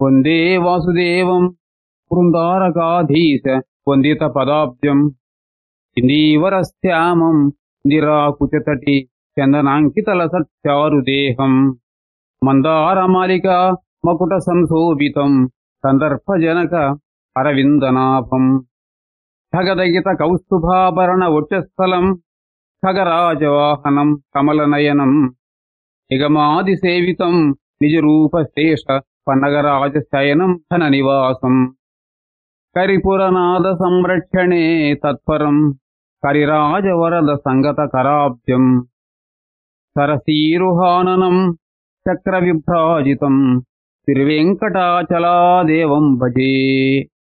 వందే వాసుదేవం బృందారకాధీశ వందిత పదాబ్జం ఇందీవరశ్యామం నిరాకుచతటి చందనాంకితల సత్యారుదేహం మందారమాలిక మకుట సంశోభితం సందర్భజనక అరవిందనాభం ఖగదగిత కౌస్తుభాభరణ వక్షస్థలం ఖగరాజవాహనం కమలనయనం నిగమాదిసేవితం నిజరూపశేష పన్నగరాజశయనం ధన నివాసం. కరిపురనాద సంరక్షణే తత్పరం. కరిరాజవరద సంగత కరాబ్జం. సరసీరుహాననం చక్రవిభ్రాజితం. శ్రీవేంకటాచలాదేవం భజే.